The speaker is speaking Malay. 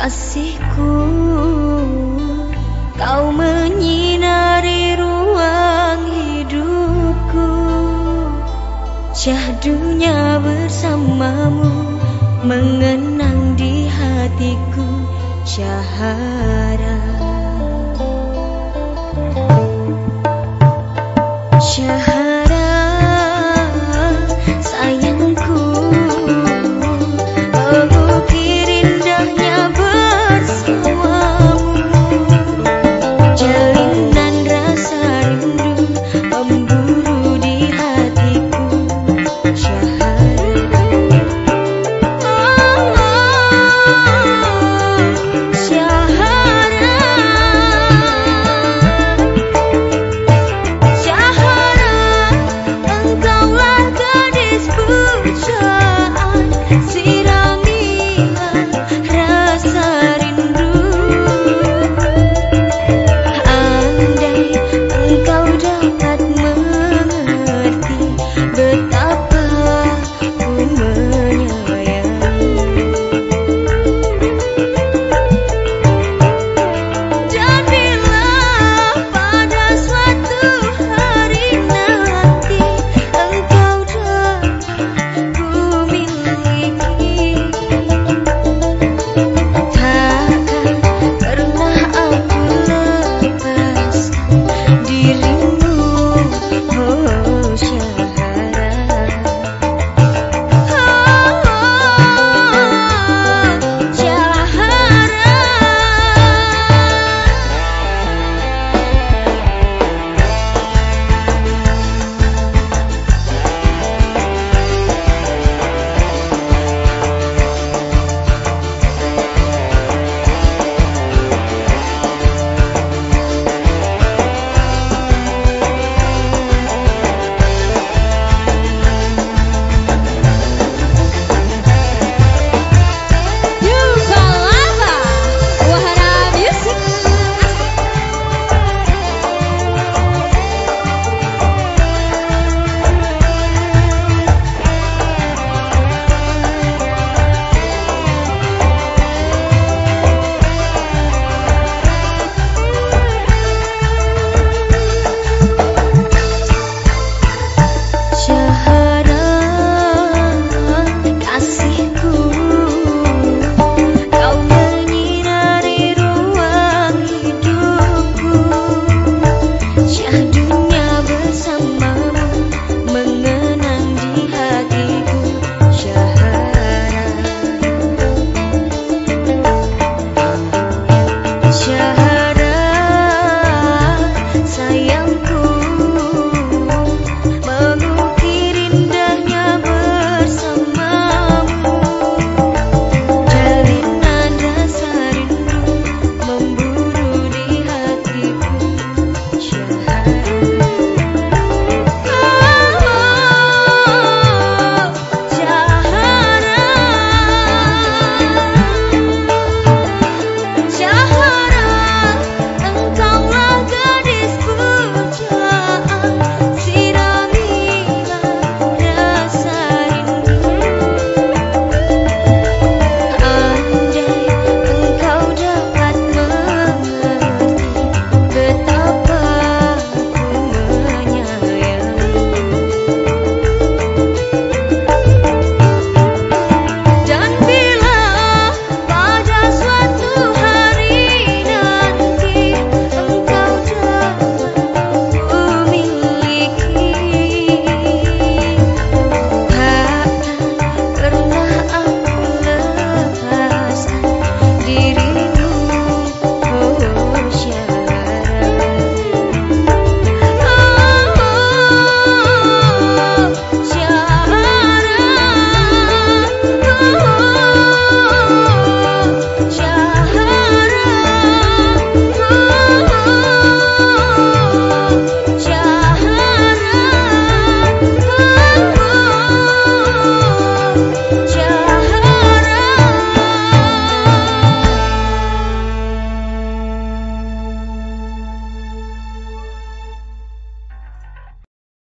kasihku kau menyinari ruang hidupku. Syahdunya bersamamu mengenang di hatiku syahara